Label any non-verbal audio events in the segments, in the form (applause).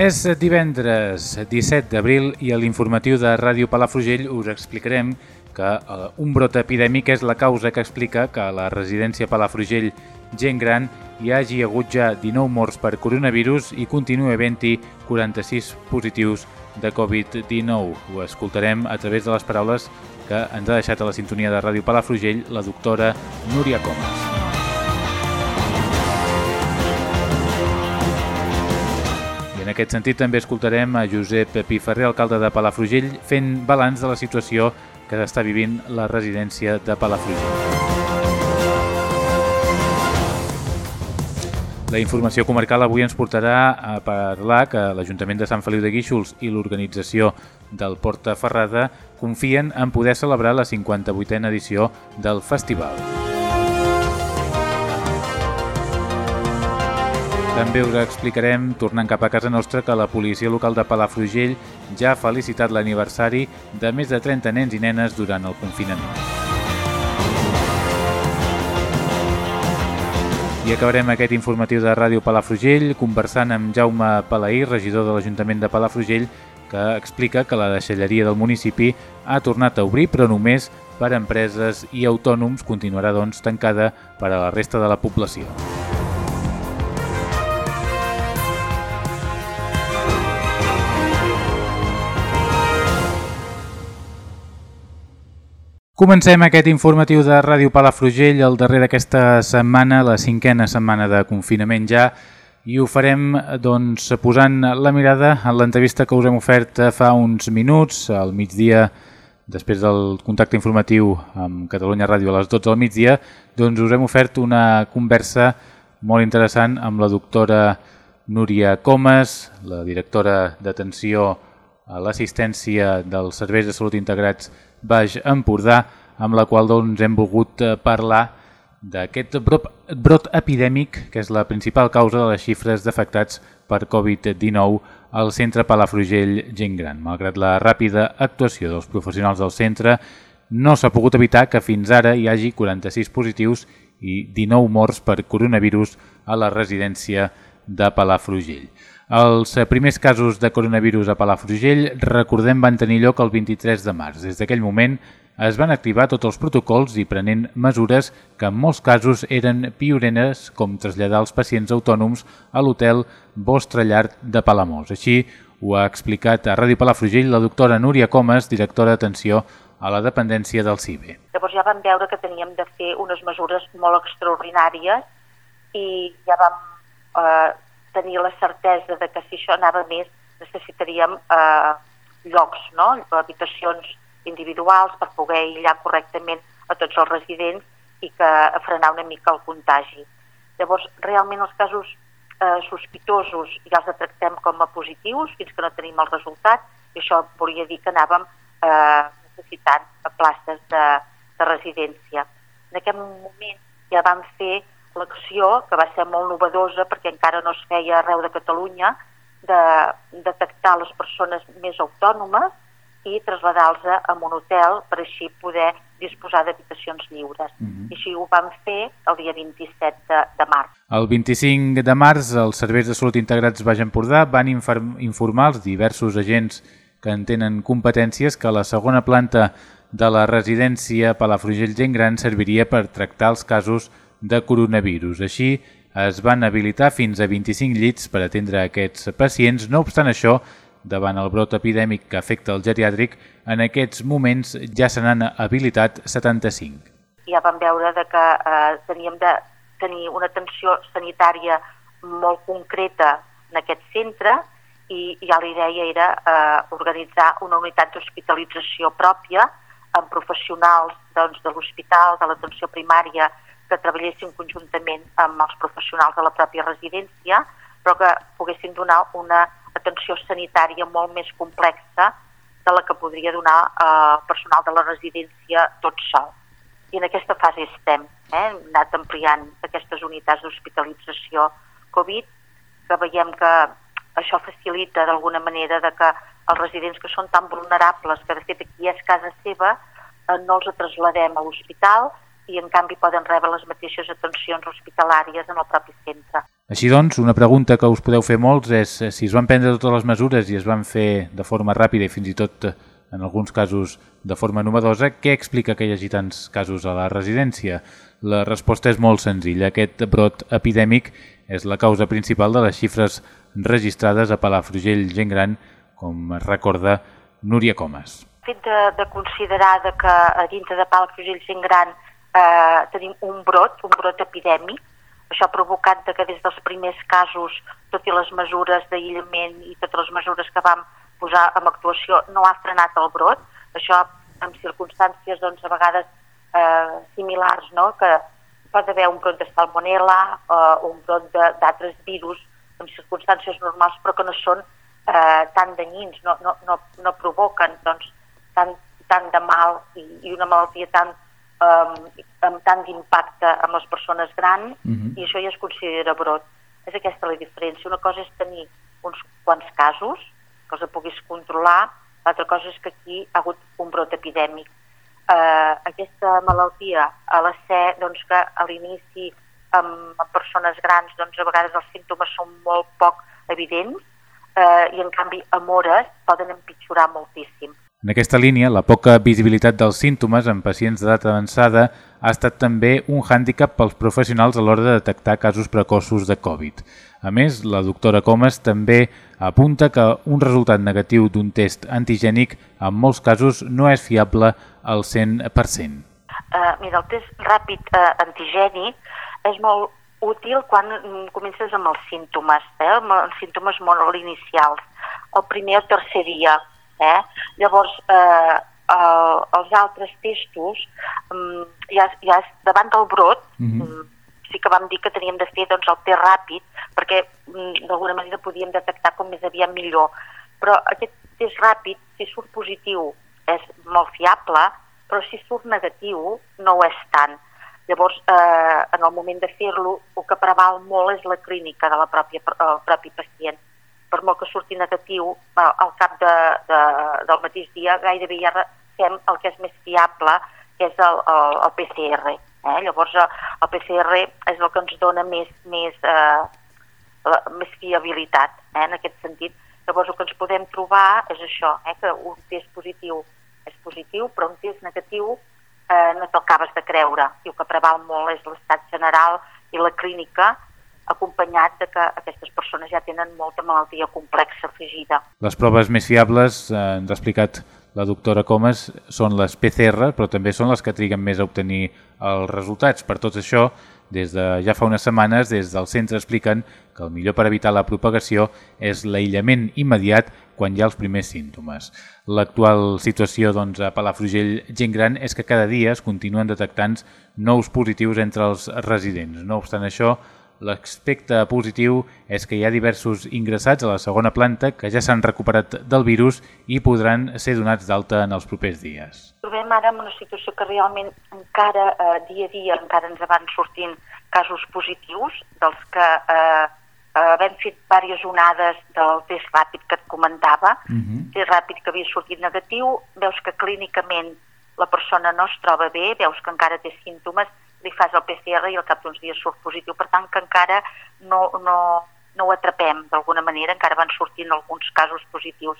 És divendres 17 d'abril i a l'informatiu de Ràdio Palafrugell us explicarem que eh, un brot epidèmic és la causa que explica que a la residència Palafrugell gent gran hi hagi hagut ja 19 morts per coronavirus i continua havent-hi 46 positius de Covid-19. Ho escoltarem a través de les paraules que ens ha deixat a la sintonia de Ràdio Palafrugell la doctora Núria Comas. En aquest sentit també escoltarem a Josep Piferrer, alcalde de Palafrugell, fent balanç de la situació que està vivint la residència de Palafrugell. La informació comarcal avui ens portarà a parlar que l'Ajuntament de Sant Feliu de Guíxols i l'organització del Porta Ferrada confien en poder celebrar la 58a edició del festival. També us explicarem, tornant cap a casa nostra, que la policia local de Palafrugell ja ha felicitat l'aniversari de més de 30 nens i nenes durant el confinament. I acabarem aquest informatiu de Ràdio Palafrugell conversant amb Jaume Palaí, regidor de l'Ajuntament de Palafrugell, que explica que la deixalleria del municipi ha tornat a obrir, però només per a empreses i autònoms continuarà doncs tancada per a la resta de la població. Comencem aquest informatiu de Ràdio Palafrugell, el darrer d'aquesta setmana, la cinquena setmana de confinament ja, i ho farem doncs, posant la mirada en l'entrevista que us hem ofert fa uns minuts, al migdia, després del contacte informatiu amb Catalunya Ràdio a les 12 del migdia, doncs us hem ofert una conversa molt interessant amb la doctora Núria Comas, la directora d'atenció a l'assistència dels serveis de salut integrats Baix Empordà, amb la qual doncs, hem volgut eh, parlar d'aquest brot, brot epidèmic, que és la principal causa de les xifres d'afectats per Covid-19 al centre Palafrugell Gent Gran. Malgrat la ràpida actuació dels professionals del centre, no s'ha pogut evitar que fins ara hi hagi 46 positius i 19 morts per coronavirus a la residència de Palafrugell. Els primers casos de coronavirus a Palafrugell, recordem, van tenir lloc el 23 de març. Des d'aquell moment es van activar tots els protocols i prenent mesures que en molts casos eren pioneres, com traslladar els pacients autònoms a l'hotel Vostre Llar de Palamós. Així ho ha explicat a Ràdio Palafrugell la doctora Núria Comas, directora d'atenció a la dependència del CIBE. Llavors ja vam veure que teníem de fer unes mesures molt extraordinàries i ja vam eh, tenir la certesa de que si això anava més necessitaríem eh, llocs, no? habitacions individuals per poder aïllar correctament a tots els residents i que frenar una mica el contagi. Llavors, realment els casos eh, sospitosos ja els tractem com a positius fins que no tenim el resultat i això volia dir que anàvem eh, necessitant places de, de residència. En aquest moment ja vam fer l'acció, que va ser molt novedosa perquè encara no es feia arreu de Catalunya, de detectar les persones més autònomes i traslladar-los a un hotel per així poder disposar d'habitacions lliures. Uh -huh. I així ho vam fer el dia 27 de, de març. El 25 de març, els serveis de salut integrats Baix Empordà van informar als diversos agents que en tenen competències que la segona planta de la residència Palafrugell Gent Gran serviria per tractar els casos de coronavirus. Així, es van habilitar fins a 25 llits per atendre aquests pacients. No obstant això, davant el brot epidèmic que afecta el geriàtric, en aquests moments ja se n'han habilitat 75. Ja vam veure de que eh, teníem de tenir una atenció sanitària molt concreta en aquest centre i ja la idea era eh, organitzar una unitat d'hospitalització pròpia amb professionals doncs, de l'hospital, de l'atenció primària, que treballessin conjuntament amb els professionals de la pròpia residència, però que poguessin donar una atenció sanitària molt més complexa de la que podria donar eh, personal de la residència tot sol. I en aquesta fase estem. Eh? Hem anat ampliant aquestes unitats d'hospitalització Covid, que veiem que això facilita d'alguna manera de que els residents que són tan vulnerables, que de fet aquí és casa seva, eh, no els trasladem a l'hospital i en canvi poden rebre les mateixes atencions hospitalàries en el propi centre. Així doncs, una pregunta que us podeu fer molts és eh, si es van prendre totes les mesures i es van fer de forma ràpida i fins i tot eh, en alguns casos de forma novedosa, què explica que hi hagi tants casos a la residència? La resposta és molt senzilla. Aquest brot epidèmic és la causa principal de les xifres registrades a Palafrugell gent gran, com recorda Núria Comas. El fet de, de considerar de que a dintre de Palafrugell gent gran eh, tenim un brot, un brot epidèmic, això ha provocat que des dels primers casos, tot i les mesures d'aïllament i totes les mesures que vam posar en actuació, no ha frenat el brot. Això en circumstàncies, doncs, a vegades eh, similars, no? que pot haver un brot de salmonella eh, un brot d'altres virus en circumstàncies normals, però que no són eh, tan danyins, no, no, no, no provoquen doncs, tant, tant de mal i, i una malaltia tan eh, amb tant d'impacte amb les persones grans uh mhm. -huh. i això ja es considera brot. És aquesta la diferència. Una cosa és tenir uns quants casos, que els puguis controlar, l'altra cosa és que aquí ha hagut un brot epidèmic. Eh, aquesta malaltia a la ser doncs, que a l'inici amb, amb persones grans doncs, a vegades els símptomes són molt poc evidents eh, i en canvi amb hores poden empitjorar moltíssim. En aquesta línia, la poca visibilitat dels símptomes en pacients d'edat avançada ha estat també un hàndicap pels professionals a l'hora de detectar casos precoços de Covid. A més, la doctora Comas també apunta que un resultat negatiu d'un test antigènic en molts casos no és fiable al 100%. Uh, mira, el test ràpid uh, antigènic és molt útil quan comences amb els símptomes, eh? amb els símptomes molt inicials, el primer o tercer dia, Eh? Llavors, eh, eh, els altres testos, um, ja, ja davant del brot, mm -hmm. sí que vam dir que teníem de fer doncs, el test ràpid, perquè um, d'alguna manera podíem detectar com més aviat millor. Però aquest test ràpid, si surt positiu, és molt fiable, però si surt negatiu, no ho és tant. Llavors, eh, en el moment de fer-lo, el que preval molt és la clínica de la pròpia, el propi pacient per molt que surti negatiu, al cap de, de, del mateix dia gairebé ja fem el que és més fiable, que és el, el, el PCR. Eh? Llavors, el PCR és el que ens dona més, més, eh, la, més fiabilitat eh? en aquest sentit. Llavors, el que ens podem trobar és això, eh? que un test positiu és positiu, però un test negatiu eh, no t'acabes de creure. I el que preval molt és l'estat general i la clínica, acompanyat de que aquestes persones ja tenen molta malaltia complexa afegida. Les proves més fiables, eh, ens ha explicat la doctora Comas, són les PCR, però també són les que triguen més a obtenir els resultats. Per tot això, des de ja fa unes setmanes, des del centre expliquen que el millor per evitar la propagació és l'aïllament immediat quan hi ha els primers símptomes. L'actual situació doncs, a Palafrugell gent gran és que cada dia es continuen detectant nous positius entre els residents. No obstant això, L'aspecte positiu és que hi ha diversos ingressats a la segona planta que ja s'han recuperat del virus i podran ser donats d'alta en els propers dies. Trobem ara en una situació que realment encara eh, dia a dia encara ens van sortint casos positius dels que eh, eh, vam fet diverses onades del test ràpid que et comentava, uh mhm. -huh. test ràpid que havia sortit negatiu, veus que clínicament la persona no es troba bé, veus que encara té símptomes li fas el PCR i al cap d'uns dies surt positiu. Per tant, que encara no, no, no ho atrapem d'alguna manera, encara van sortint alguns casos positius.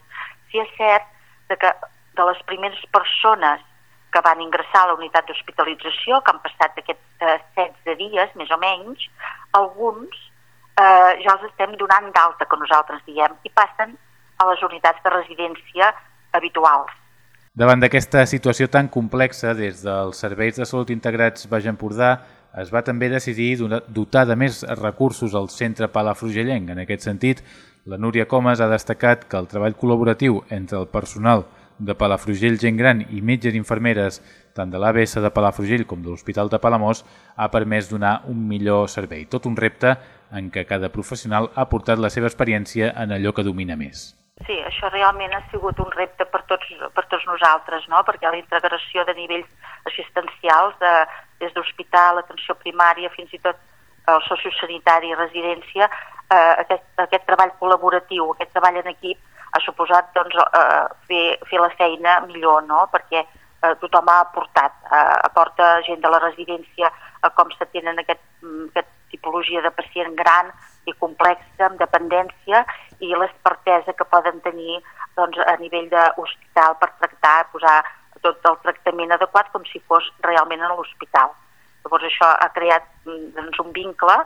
Si és cert de que de les primeres persones que van ingressar a la unitat d'hospitalització, que han passat aquests eh, 16 dies, més o menys, alguns eh, ja els estem donant d'alta, que nosaltres diem, i passen a les unitats de residència habituals. Davant d'aquesta situació tan complexa, des dels serveis de salut integrats Baix Empordà es va també decidir dotar de més recursos al centre palafrugellenc. En aquest sentit, la Núria Comas ha destacat que el treball col·laboratiu entre el personal de Palafrugell Gent Gran i metges i infermeres tant de l'ABS de Palafrugell com de l'Hospital de Palamós ha permès donar un millor servei. Tot un repte en què cada professional ha portat la seva experiència en allò que domina més. Sí, això realment ha sigut un repte per tots, per tots nosaltres, no? perquè la integració de nivells assistencials, de, des d'hospital, atenció primària, fins i tot el sociosanitari i residència, eh, aquest, aquest treball col·laboratiu, aquest treball en equip, ha suposat doncs, eh, fer, fer la feina millor, no? perquè eh, tothom ha aportat, eh, aporta gent de la residència a com s'atenen aquest, mm, aquest tipologia de pacient gran i complexa, amb dependència, i l'expertesa que poden tenir doncs, a nivell d'hospital per tractar, posar tot el tractament adequat com si fos realment a l'hospital. Llavors això ha creat doncs, un vincle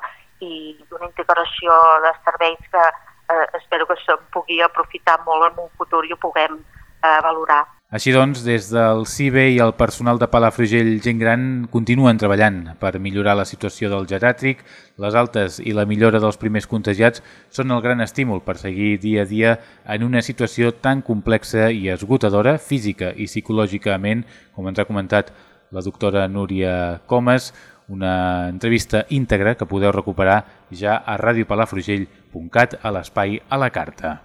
i una integració de serveis que eh, espero que se'n pugui aprofitar molt en un futur i ho puguem eh, valorar. Així doncs, des del CIBE i el personal de Palafrugell Gent Gran continuen treballant per millorar la situació del geràtric. Les altes i la millora dels primers contagiats són el gran estímul per seguir dia a dia en una situació tan complexa i esgotadora, física i psicològicament, com ens ha comentat la doctora Núria Comas, una entrevista íntegra que podeu recuperar ja a radiopalafrugell.cat a l'espai a la carta.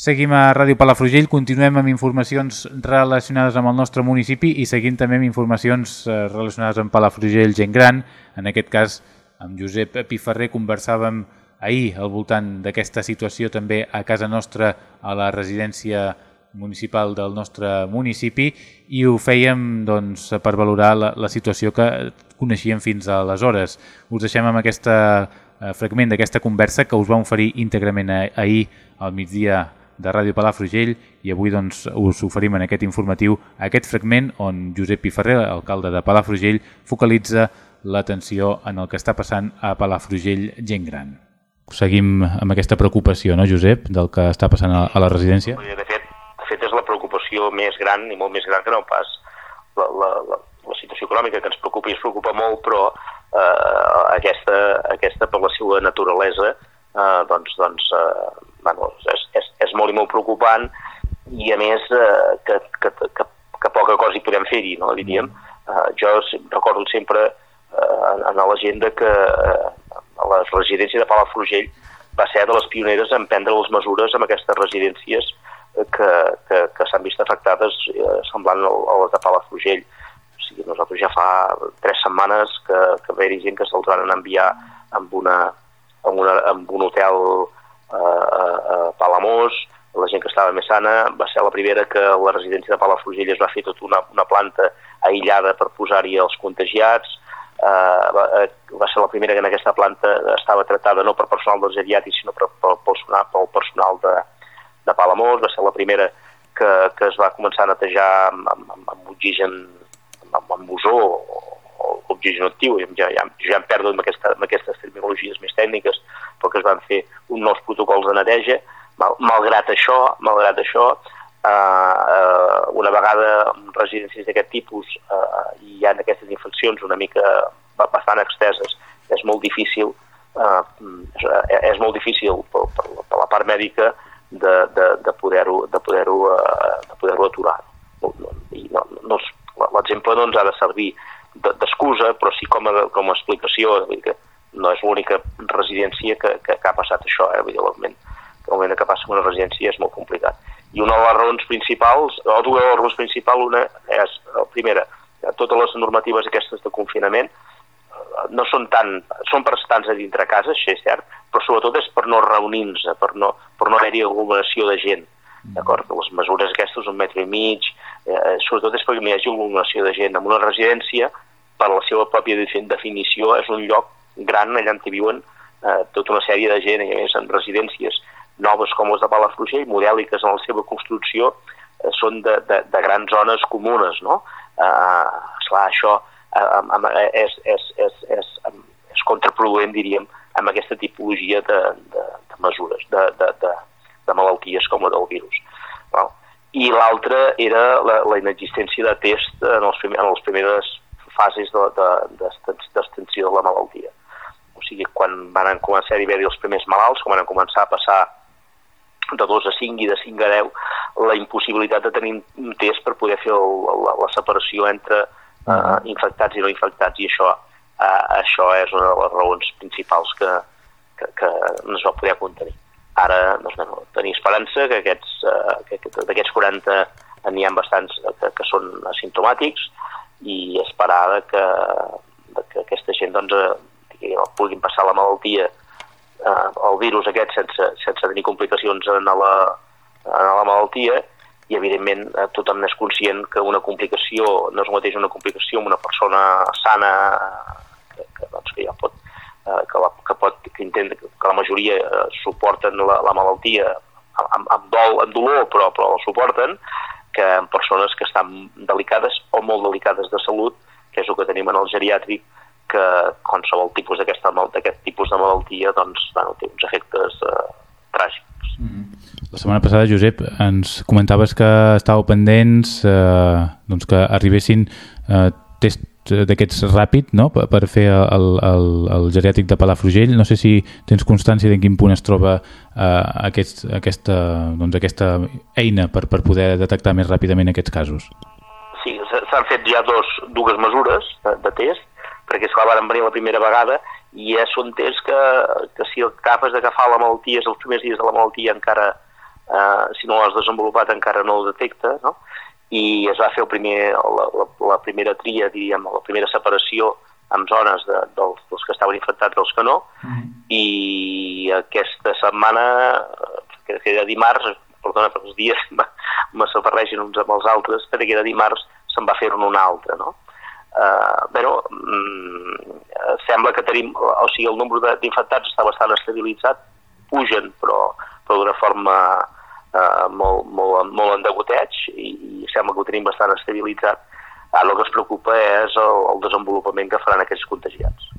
Seguim a Ràdio Palafrugell, continuem amb informacions relacionades amb el nostre municipi i seguim també amb informacions eh, relacionades amb Palafrugell gent gran. En aquest cas, amb Josep Piferrer conversàvem ahir al voltant d'aquesta situació també a casa nostra, a la residència municipal del nostre municipi i ho fèiem doncs, per valorar la, la situació que coneixíem fins aleshores. Us deixem amb aquest eh, fragment d'aquesta conversa que us vam oferir íntegrament ahir al migdia de Ràdio Palafrugell i avui doncs, us oferim en aquest informatiu aquest fragment on Josep Piferrer, alcalde de Palafrugell, focalitza l'atenció en el que està passant a Palafrugell gent gran. Seguim amb aquesta preocupació, no, Josep, del que està passant a, la residència? De fet, de fet, és la preocupació més gran i molt més gran que no pas la, la, la, la situació econòmica que ens preocupa i ens preocupa molt, però eh, aquesta, aquesta per la seva naturalesa eh, doncs, doncs eh, bueno, és, és, és molt i molt preocupant i a més eh, que, que, que, que poca cosa hi podem fer-hi, no, diríem. Eh, jo recordo sempre eh, en l'agenda que eh, la residència de Palafrugell va ser de les pioneres en prendre les mesures amb aquestes residències que, que, que s'han vist afectades eh, semblant a les de Palafrugell. O sigui, nosaltres ja fa tres setmanes que, que va haver gent que se'ls van enviar amb, una, amb, una, amb un hotel a, a, a Palamós, la gent que estava més sana, va ser la primera que la residència de Palafrugell es va fer tota una, una planta aïllada per posar-hi els contagiats, uh, va, uh, va ser la primera que en aquesta planta estava tractada no per personal dels geriàtics, sinó per, per, personal, pel personal de, de Palamós, va ser la primera que, que es va començar a netejar amb, amb, amb oxigen, amb, amb ozó o oxigen actiu, ja, ja, ja em perdo amb, aquesta, amb aquestes terminologies més tècniques, però que es van fer uns nous protocols de neteja, mal, malgrat això, malgrat això, eh, eh, una vegada en residències d'aquest tipus eh, hi ha aquestes infeccions una mica bastant exteses, és molt difícil eh, és molt difícil per, per, per la part mèdica de, de, de poder-ho de poder eh, de poder aturar. No, no, no, no, L'exemple no ens ha de servir d'excusa, però sí com a, com a explicació, que no és l'única residència que, que, que ha passat això, eh? Vull dir, l'augment, l'augment que passa una residència és molt complicat. I una de les raons principals, o dues de les raons principals, una és, la primera, totes les normatives aquestes de confinament eh, no són tan, són per estar a dintre casa, això és cert, però sobretot és per no reunir-nos, per no, per no haver-hi aglomeració de gent, d'acord? Les mesures aquestes, un metre i mig, eh, sobretot és perquè hi hagi aglomeració de gent. En una residència, per la seva pròpia definició, és un lloc gran allà on viuen eh, tota una sèrie de gent, i a més en residències noves com les de Palafrugell, modèliques en la seva construcció, eh, són de, de, de grans zones comunes, no? Eh, esclar, això eh, és, és, és, és, és contraproduent, diríem, amb aquesta tipologia de, de, de mesures, de, de, de, de malalties com la del virus. No? I l'altra era la, la inexistència de test en, els primer, en les primeres fases d'extensió de, de, de la malaltia. o sigui, quan van començar a haver-hi els primers malalts, quan van començar a passar de 2 a 5 i de 5 a 10, la impossibilitat de tenir un test per poder fer el, la, la separació entre uh, infectats i no infectats, i això, uh, això és una de les raons principals que, que, que no es va poder contenir. Ara doncs, bueno, tenir esperança que aquests, uh, que, que d'aquests 40 n'hi ha bastants que, que són asimptomàtics i esperar que, que aquesta gent doncs, que puguin passar la malaltia eh, el virus aquest sense, sense tenir complicacions en la, en la malaltia i evidentment eh, tothom n'és conscient que una complicació no és mateix una complicació amb una persona sana que, que, doncs, que ja pot eh, que, la, que, pot, que, intenta, que la majoria eh, suporten la, la malaltia amb, amb, dol, amb dolor però, però la suporten que en persones que estan delicades o molt delicades de salut que és el que tenim en el geriàtric que qualsevol tipus d'aquest tipus de malaltia doncs, bueno, té uns efectes eh, tràgics. Mm -hmm. La setmana passada, Josep, ens comentaves que estàveu pendents eh, doncs que arribessin eh, tests d'aquests ràpid no? per, per fer el, el, el geriàtric de Palafrugell. No sé si tens constància de quin punt es troba eh, aquest, aquesta, doncs, aquesta eina per, per poder detectar més ràpidament aquests casos. Sí, s'han fet ja dos, dues mesures de, de test perquè esclar van venir la primera vegada i ja són tests que, que si acabes d'agafar la malaltia els primers dies de la malaltia encara, eh, si no l'has desenvolupat encara no ho detecta, no? I es va fer el primer, la, la, la primera tria, diríem, la primera separació amb zones de, dels, dels que estaven infectats dels que no, mm. i aquesta setmana, que era dimarts, perdona, per els dies (laughs) me s'aferregin uns amb els altres, perquè era dimarts se'n va fer un altre, no? eh, bueno, mm, sembla que tenim, o sigui, el nombre d'infectats està bastant estabilitzat, pugen, però, però d'una forma eh, molt, molt, molt en degoteig i, i sembla que ho tenim bastant estabilitzat. Ara el que es preocupa és el, el desenvolupament que faran aquests contagiats.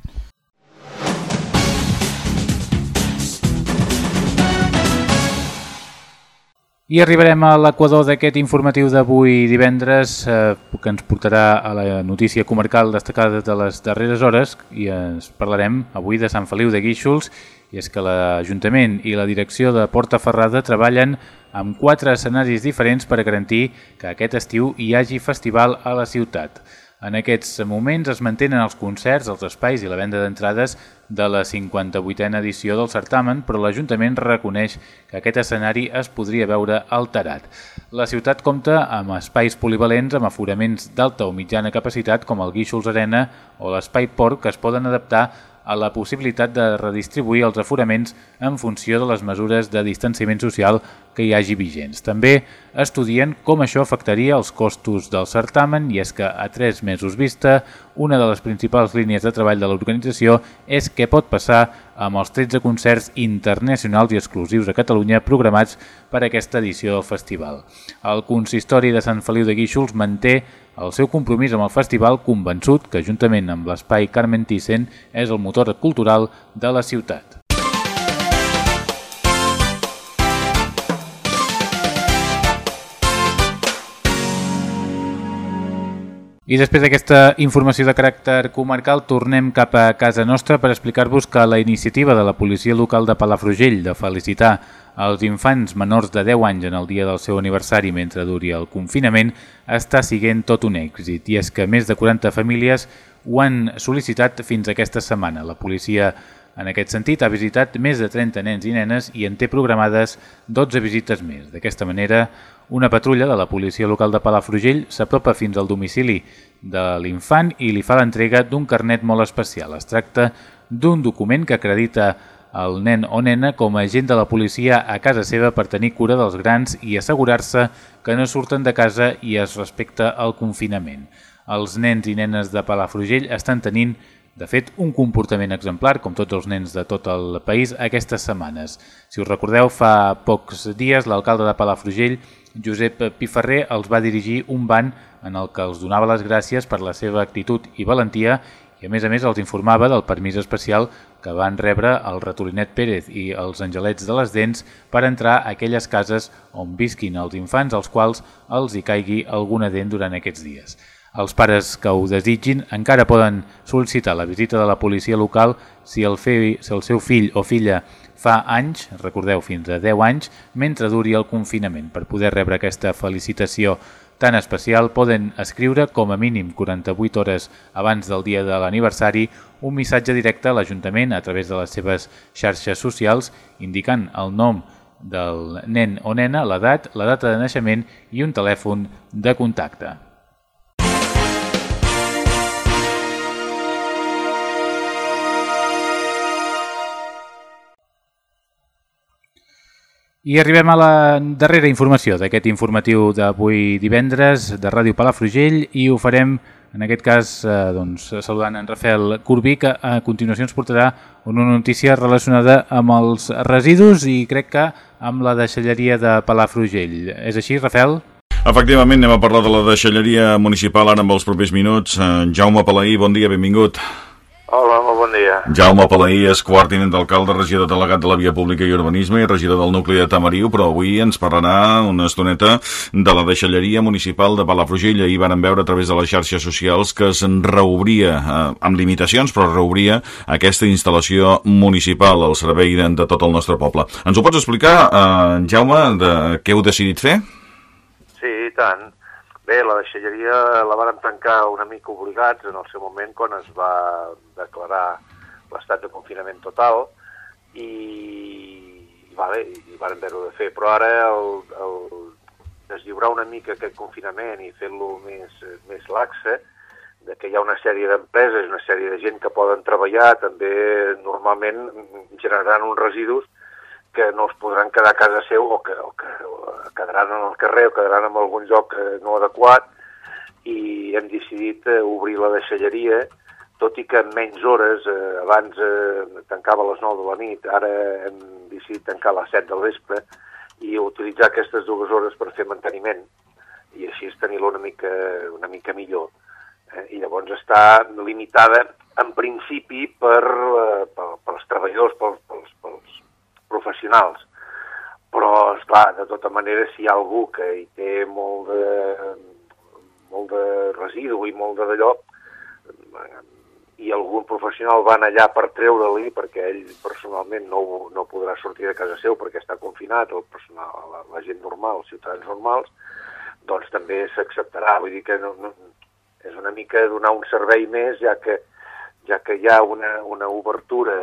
I arribarem a l'equador d'aquest informatiu d'avui divendres eh, que ens portarà a la notícia comarcal destacada de les darreres hores i ens parlarem avui de Sant Feliu de Guíxols i és que l'Ajuntament i la direcció de Porta Ferrada treballen amb quatre escenaris diferents per garantir que aquest estiu hi hagi festival a la ciutat. En aquests moments es mantenen els concerts, els espais i la venda d'entrades de la 58a edició del certamen, però l'Ajuntament reconeix que aquest escenari es podria veure alterat. La ciutat compta amb espais polivalents amb aforaments d'alta o mitjana capacitat com el Guíxols Arena o l'Espai Port que es poden adaptar a la possibilitat de redistribuir els aforaments en funció de les mesures de distanciament social que hi hagi vigents. També estudien com això afectaria els costos del certamen i és que a tres mesos vista, una de les principals línies de treball de l'organització és què pot passar amb els 13 concerts internacionals i exclusius a Catalunya programats per aquesta edició del festival. El consistori de Sant Feliu de Guíxols manté el seu compromís amb el festival convençut que, juntament amb l'espai Carmen Thyssen, és el motor cultural de la ciutat. I després d'aquesta informació de caràcter comarcal, tornem cap a casa nostra per explicar-vos que la iniciativa de la policia local de Palafrugell de felicitar els infants menors de 10 anys en el dia del seu aniversari mentre duri el confinament està siguent tot un èxit i és que més de 40 famílies ho han sol·licitat fins aquesta setmana. La policia en aquest sentit, ha visitat més de 30 nens i nenes i en té programades 12 visites més. D'aquesta manera, una patrulla de la policia local de Palafrugell s'apropa fins al domicili de l'infant i li fa l'entrega d'un carnet molt especial. Es tracta d'un document que acredita el nen o nena com a agent de la policia a casa seva per tenir cura dels grans i assegurar-se que no surten de casa i es respecta el confinament. Els nens i nenes de Palafrugell estan tenint de fet, un comportament exemplar, com tots els nens de tot el país, aquestes setmanes. Si us recordeu, fa pocs dies l'alcalde de Palafrugell, Josep Piferrer, els va dirigir un ban en el que els donava les gràcies per la seva actitud i valentia i a més a més els informava del permís especial que van rebre el Ratolinet Pérez i els Angelets de les Dents per entrar a aquelles cases on visquin els infants als quals els hi caigui alguna dent durant aquests dies. Els pares que ho desitgin encara poden sol·licitar la visita de la policia local si el, fi, si el seu fill o filla fa anys, recordeu fins a 10 anys, mentre duri el confinament. Per poder rebre aquesta felicitació tan especial poden escriure com a mínim 48 hores abans del dia de l'aniversari un missatge directe a l'Ajuntament a través de les seves xarxes socials indicant el nom del nen o nena, l'edat, la data de naixement i un telèfon de contacte. I arribem a la darrera informació d'aquest informatiu d'avui divendres de Ràdio Palafrugell i ho farem en aquest cas eh, doncs, saludant en Rafael Corbí que a continuació ens portarà una notícia relacionada amb els residus i crec que amb la deixalleria de Palafrugell. És així, Rafael? Efectivament, anem a parlar de la deixalleria municipal ara amb els propers minuts. Eh, Jaume Palaí, bon dia, benvingut. Hola, molt bon dia. Jaume Palaí és tinent d'alcalde, regidor delegat de la Via Pública i Urbanisme i regidor del nucli de Tamariu, però avui ens parlarà una estoneta de la deixalleria municipal de Palafrugell. Ahir van veure a través de les xarxes socials que es reobria, eh, amb limitacions, però reobria aquesta instal·lació municipal al servei de, de tot el nostre poble. Ens ho pots explicar, eh, Jaume, de què heu decidit fer? Sí, i tant. Bé, la deixalleria la van tancar una mica obligats en el seu moment quan es va declarar l'estat de confinament total i, vale, i van haver-ho de fer. Però ara el, el deslliurar una mica aquest confinament i fer-lo més, més laxe, de que hi ha una sèrie d'empreses, una sèrie de gent que poden treballar, també normalment generaran uns residus que no es podran quedar a casa seu o que, o que o quedaran en el carrer o quedaran en algun lloc eh, no adequat i hem decidit eh, obrir la deixalleria tot i que en menys hores, eh, abans eh, tancava a les 9 de la nit, ara hem decidit tancar a les 7 del vespre i utilitzar aquestes dues hores per fer manteniment i així tenir-lo una, mica, una mica millor. Eh? I llavors està limitada en principi per, eh, per, pels treballadors, pels, professionals. Però, és clar, de tota manera, si hi ha algú que hi té molt de, molt de residu i molt de d'allò, i algun professional van allà per treure-li, perquè ell personalment no, no podrà sortir de casa seu perquè està confinat, el personal, la, la gent normal, els ciutadans normals, doncs també s'acceptarà. Vull dir que no, no, és una mica donar un servei més, ja que ja que hi ha una, una obertura,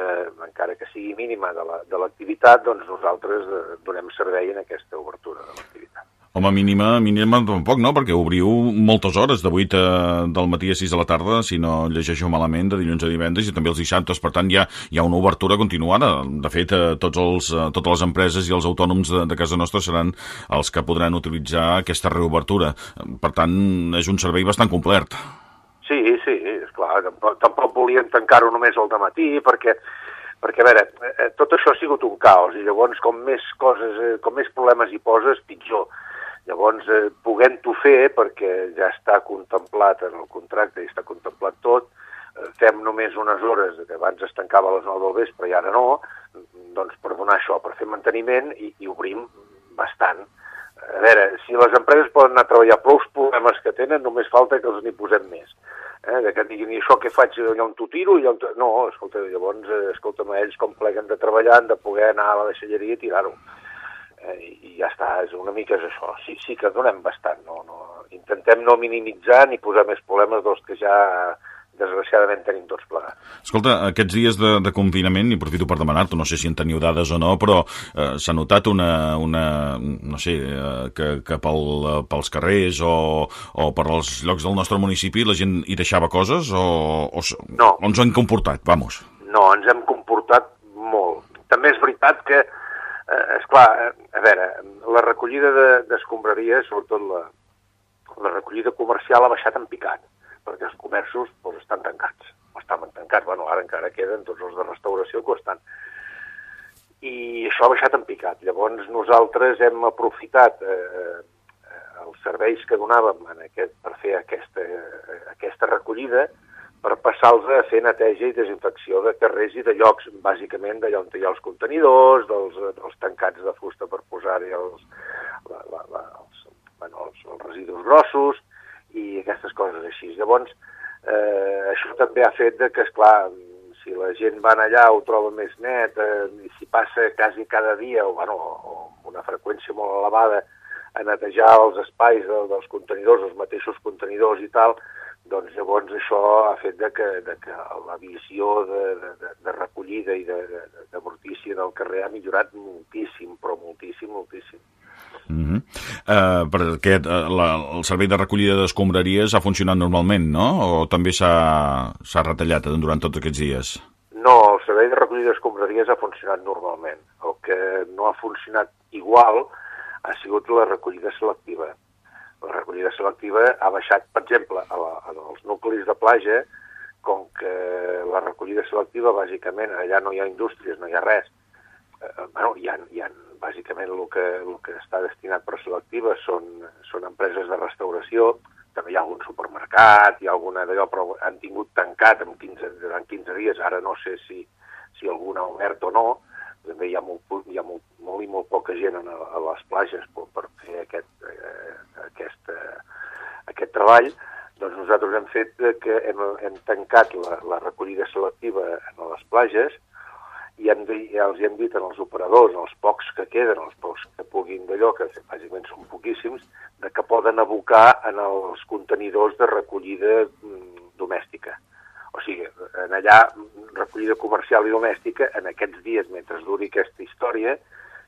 encara que sigui mínima, de l'activitat, la, doncs nosaltres eh, donem servei en aquesta obertura de l'activitat. Home, mínima, mínima tampoc, no? Perquè obriu moltes hores, de 8 a, del matí a 6 de la tarda, si no llegeixo malament, de dilluns a divendres i també els dissabtes. Per tant, hi ha, hi ha una obertura continuada. De fet, eh, tots els, eh, totes les empreses i els autònoms de, de casa nostra seran els que podran utilitzar aquesta reobertura. Per tant, és un servei bastant complet. Sí, sí, clar, tampoc, tampoc volien tancar-ho només al matí perquè, perquè, a veure, eh, tot això ha sigut un caos i llavors com més coses, eh, com més problemes hi poses, pitjor. Llavors, eh, puguem-ho fer, perquè ja està contemplat en el contracte i està contemplat tot, eh, fem només unes hores, que abans es tancava a les 9 del vespre i ara no, doncs per donar això, per fer manteniment i, i obrim bastant. A veure, si les empreses poden anar a treballar prou problemes que tenen, només falta que els n'hi posem més eh, de que diguin, i això què faig, allà on t'ho tiro? I on no, escolta, llavors, eh, escolta'm, ells com pleguen de treballar han de poder anar a la deixalleria i tirar-ho. Eh, I ja està, és una mica és això. Sí, sí que donem bastant, no, no. Intentem no minimitzar ni posar més problemes dels que ja desgraciadament tenim tots plegats. Escolta, aquests dies de, de confinament, i aprofito per demanar-t'ho, no sé si en teniu dades o no, però eh, s'ha notat una, una, no sé, eh, que, que pel, pels carrers o, o per als llocs del nostre municipi la gent hi deixava coses o, o, no. o ens hem comportat, vamos? No, ens hem comportat molt. També és veritat que, eh, és clar, eh, a veure, la recollida d'escombraries, de, sobretot la, la recollida comercial ha baixat en picat perquè els comerços doncs, estan tancats, estaven tancats, bueno, ara encara queden tots els de restauració que estan. I això ha baixat en picat. Llavors nosaltres hem aprofitat eh, eh, els serveis que donàvem en aquest, per fer aquesta, eh, aquesta recollida per passar-los a fer neteja i desinfecció de carrers i de llocs, bàsicament d'allà on hi ha els contenidors, dels, dels tancats de fusta per posar-hi els, la, la, la, els, bueno, els, els residus grossos, i aquestes coses així. Llavors, eh, això també ha fet de que, esclar, si la gent va allà ho troba més net, eh, i si passa quasi cada dia, o, bueno, o una freqüència molt elevada, a netejar els espais de, dels contenidors, els mateixos contenidors i tal, doncs llavors això ha fet de que, de que la visió de, de, de recollida i de, de, de mortícia del carrer ha millorat moltíssim, però moltíssim, moltíssim. Mm -hmm. uh, perquè uh, la, el servei de recollida d'escombraries ha funcionat normalment, no? O també s'ha retallat durant tots aquests dies? No, el servei de recollida d'escombraries ha funcionat normalment. El que no ha funcionat igual ha sigut la recollida selectiva. La recollida selectiva ha baixat, per exemple, a, la, a els nuclis de platja, com que la recollida selectiva, bàsicament, allà no hi ha indústries, no hi ha res, eh, bueno, hi ha, hi ha bàsicament el que, el que està destinat per selectiva són, són empreses de restauració, també hi ha algun supermercat, hi ha alguna d'allò, però han tingut tancat en 15, durant 15 dies, ara no sé si, si algun ha obert o no, també hi ha molt, hi ha molt, molt i molt poca gent a, a les plages per, per fer aquest, eh, aquest, eh, aquest treball, doncs nosaltres hem fet que hem, hem tancat la, la recollida selectiva a les plages, i hem ja els hem dit als operadors, els pocs que queden, els pocs que puguin d'allò, que bàsicament són poquíssims, de que poden abocar en els contenidors de recollida mm, domèstica. O sigui, en allà, recollida comercial i domèstica, en aquests dies, mentre duri aquesta història,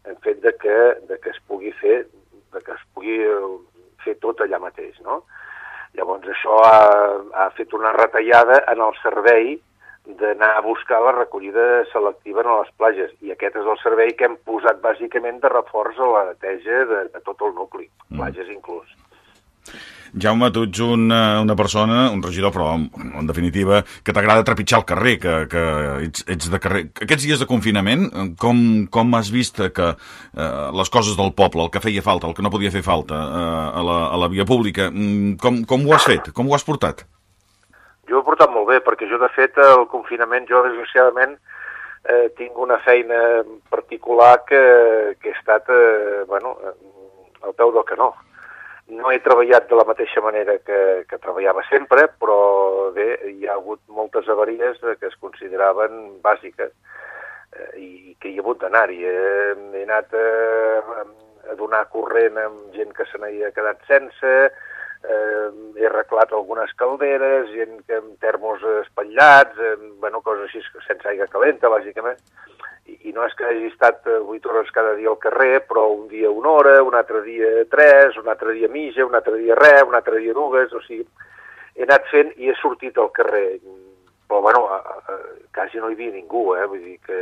hem fet de que, de que es pugui fer de que es pugui fer tot allà mateix, no? Llavors això ha, ha fet una retallada en el servei d'anar a buscar la recollida selectiva en les plages. I aquest és el servei que hem posat bàsicament de reforç a la neteja de, de tot el nucli, mm. plages inclús. Jaume, tu ets una, una persona, un regidor, però en, en definitiva, que t'agrada trepitjar el carrer, que, que ets, ets de carrer. Aquests dies de confinament, com, com has vist que eh, les coses del poble, el que feia falta, el que no podia fer falta eh, a, la, a la via pública, mm, com, com ho has fet? Com ho has portat? Jo he portat molt bé, perquè jo, de fet, el confinament, jo, desgraciadament, eh, tinc una feina particular que, que he estat, eh, bueno, al peu del canó. No he treballat de la mateixa manera que, que treballava sempre, però bé, hi ha hagut moltes avaries que es consideraven bàsiques eh, i que hi ha hagut d'anar-hi. Eh, he anat eh, a donar corrent amb gent que se n'havia quedat sense, eh, he arreglat algunes calderes, gent que amb termos espatllats, eh, bueno, coses així sense aigua calenta, bàsicament. I, I no és que hagi estat 8 eh, hores cada dia al carrer, però un dia una hora, un altre dia tres, un altre dia mitja, un altre dia res, un altre dia dues, o sigui, he anat fent i he sortit al carrer. Però, bueno, a, a, quasi no hi havia ningú, eh? Vull dir que,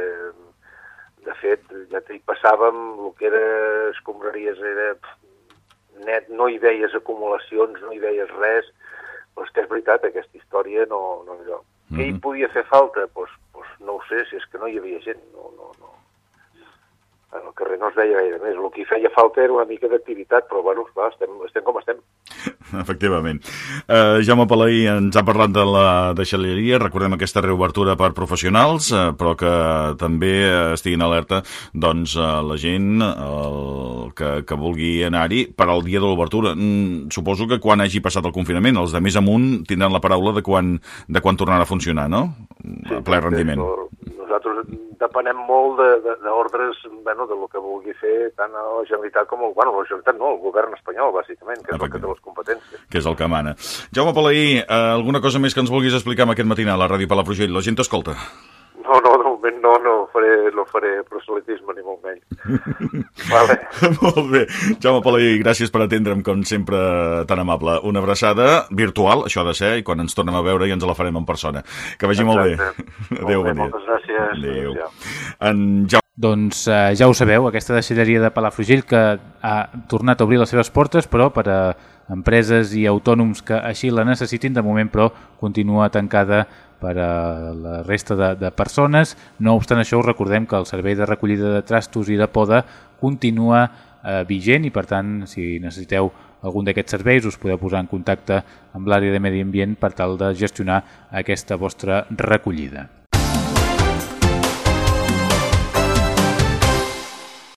de fet, ja t'hi passàvem, el que era escombraries era net no hi veies acumulacions, no hi veies res, però és que és veritat, aquesta història no... no allò. Mm -hmm. Què hi mhm. podia fer falta? Doncs pues, pues no ho sé, si és que no hi havia gent, no, no, no. En el carrer no es veia gaire més. El que hi feia falta era una mica d'activitat, però bueno, esclar, estem, estem com estem. (laughs) Efectivament. Uh, Jaume Palaí ens ha parlat de la deixalleria, recordem aquesta reobertura per professionals, uh, però que també uh, estiguin alerta doncs, uh, la gent uh, que, que vulgui anar-hi per al dia de l'obertura. Mm, suposo que quan hagi passat el confinament, els de més amunt tindran la paraula de quan, de quan tornarà a funcionar, no? Sí, a ple rendiment. Nosaltres depenem molt d'ordres de, de, bueno, de lo que vulgui fer tant a la Generalitat com el, bueno, la Generalitat no, el govern espanyol, bàsicament, que és el que té les competències. Que és el que mana. Jaume Palaí, eh, alguna cosa més que ens vulguis explicar aquest matinal a la Ràdio Palafrugell? La gent t'escolta. No, no, de moment no, no faré, no faré proselitisme ni molt menys. (laughs) vale. molt bé. Jaume Palaí, gràcies per atendre'm, com sempre, tan amable. Una abraçada virtual, això ha de ser, i quan ens tornem a veure ja ens la farem en persona. Que vagi Exacte. molt bé. (laughs) Adéu, bon dia. Moltes gràcies. Adéu. En Jaume... Doncs eh, ja ho sabeu, aquesta deixalleria de Palafrugell que ha tornat a obrir les seves portes, però per a empreses i autònoms que així la necessitin, de moment però continua tancada per a la resta de, de persones. No obstant això, us recordem que el servei de recollida de trastos i de poda continua eh, vigent i per tant, si necessiteu algun d'aquests serveis us podeu posar en contacte amb l'àrea de medi ambient per tal de gestionar aquesta vostra recollida.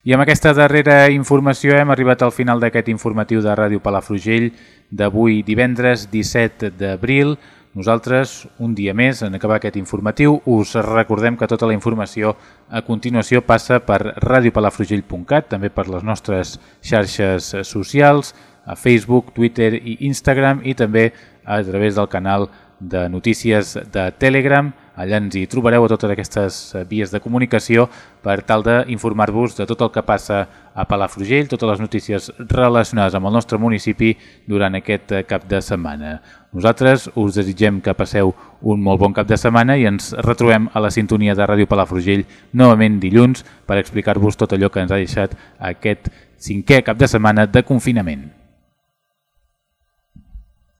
I amb aquesta darrera informació hem arribat al final d'aquest informatiu de Ràdio Palafrugell d'avui divendres 17 d'abril. Nosaltres, un dia més, en acabar aquest informatiu, us recordem que tota la informació a continuació passa per radiopalafrugell.cat, també per les nostres xarxes socials, a Facebook, Twitter i Instagram i també a través del canal de notícies de Telegram. Allà ens hi trobareu a totes aquestes vies de comunicació per tal d'informar-vos de tot el que passa a Palafrugell, totes les notícies relacionades amb el nostre municipi durant aquest cap de setmana. Nosaltres us desitgem que passeu un molt bon cap de setmana i ens retrobem a la sintonia de Ràdio Palafrugell novament dilluns per explicar-vos tot allò que ens ha deixat aquest cinquè cap de setmana de confinament.